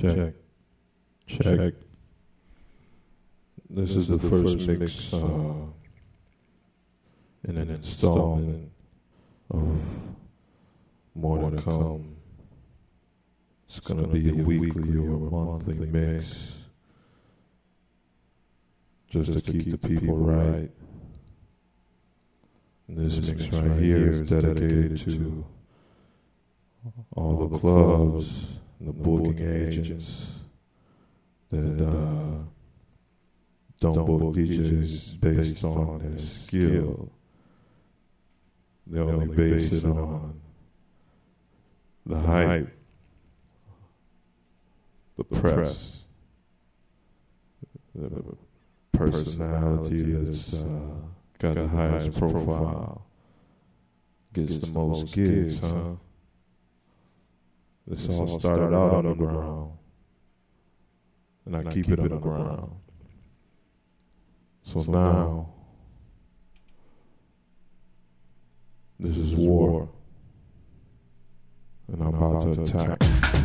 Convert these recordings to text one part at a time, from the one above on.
Check. Check. check. This is the first mix uh, in an installment of more to come. It's gonna be a weekly or a monthly mix, just to keep the people right. And this mix right here is dedicated to all the clubs the booking agents that uh, don't book DJs based on their skill. They only base it on the hype, the press, the personality that's uh, got the highest profile, gets the most gigs, huh? This all started out on the ground, and I keep it on the ground. So now, this is war, and I'm about to attack.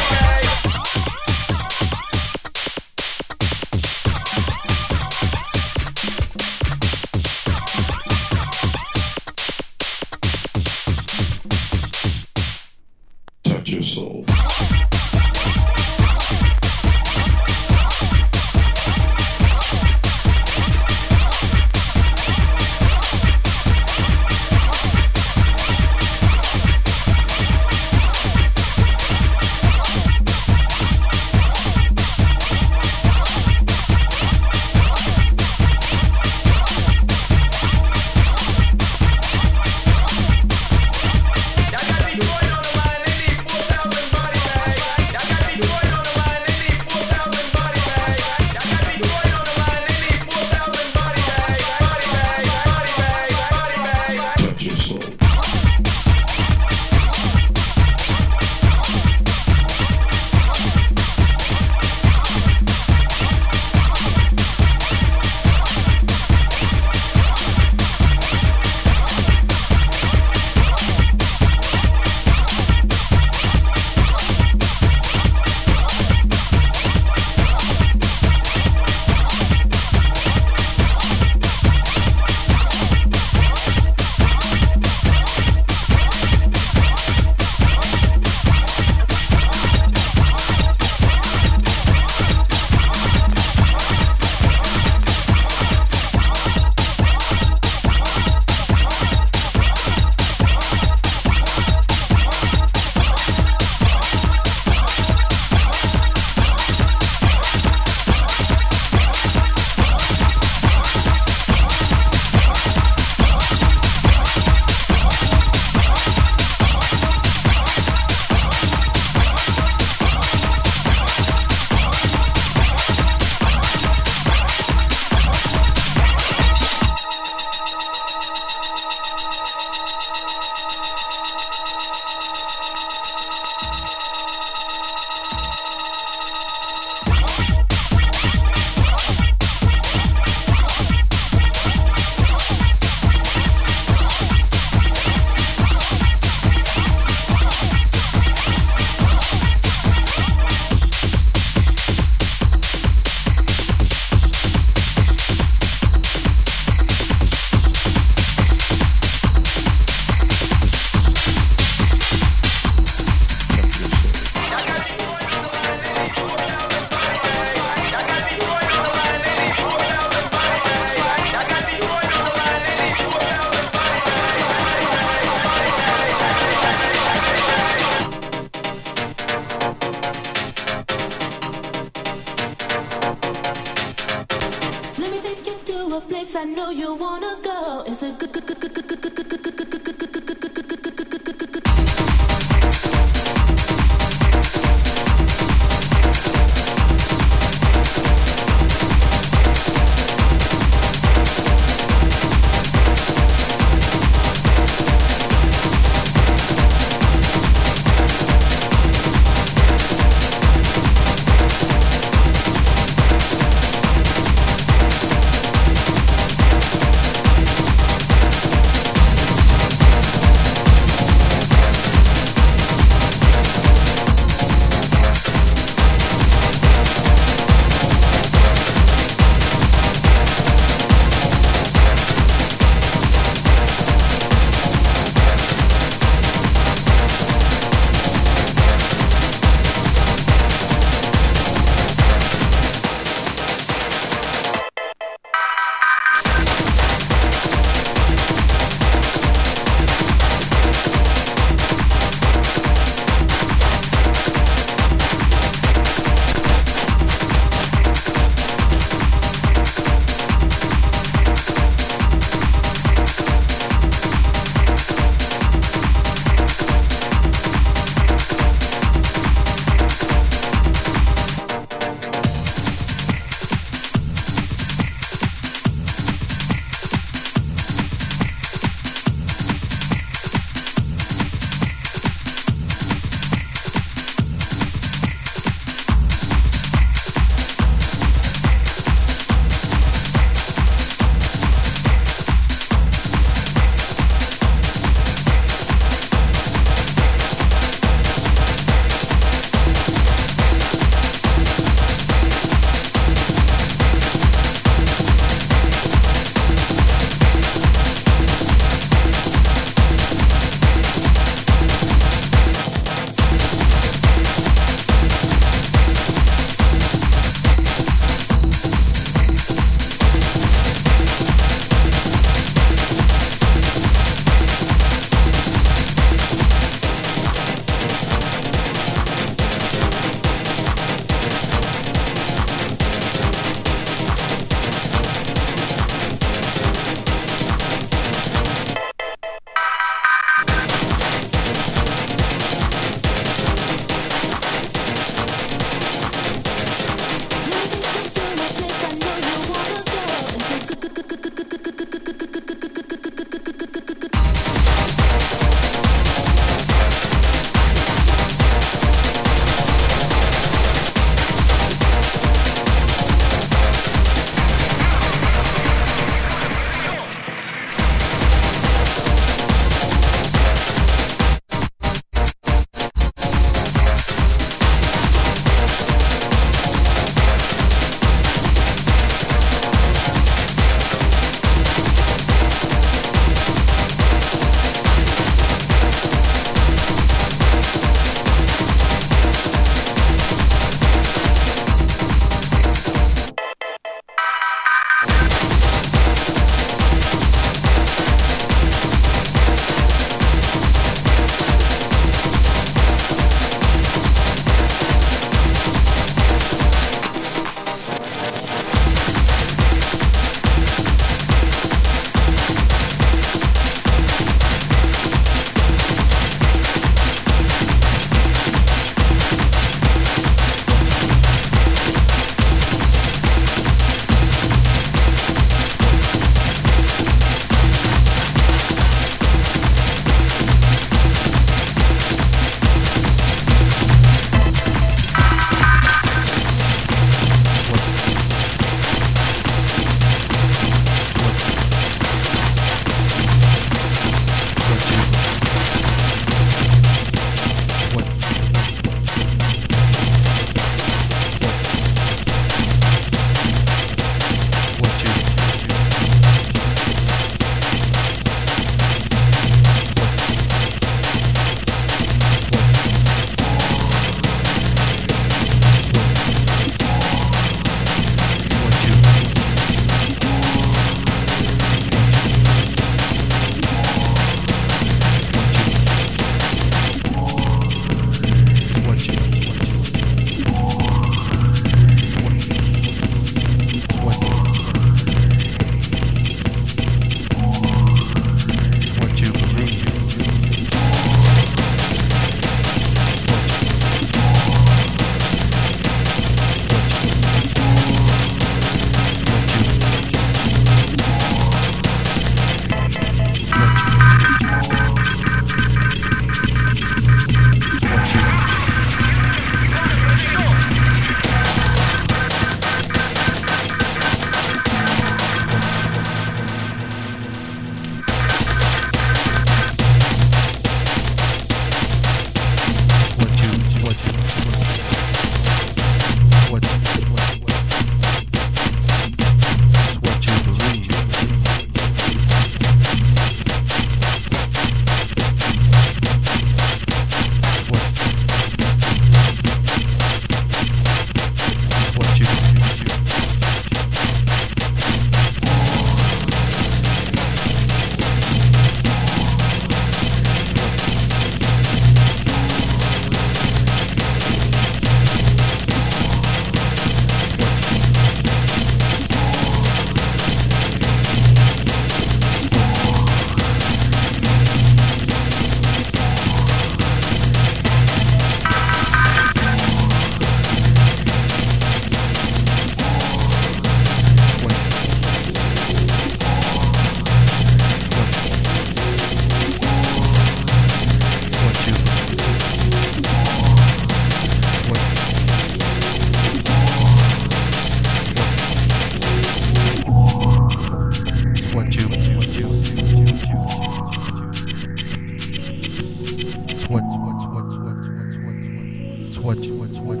watch, watch, watch.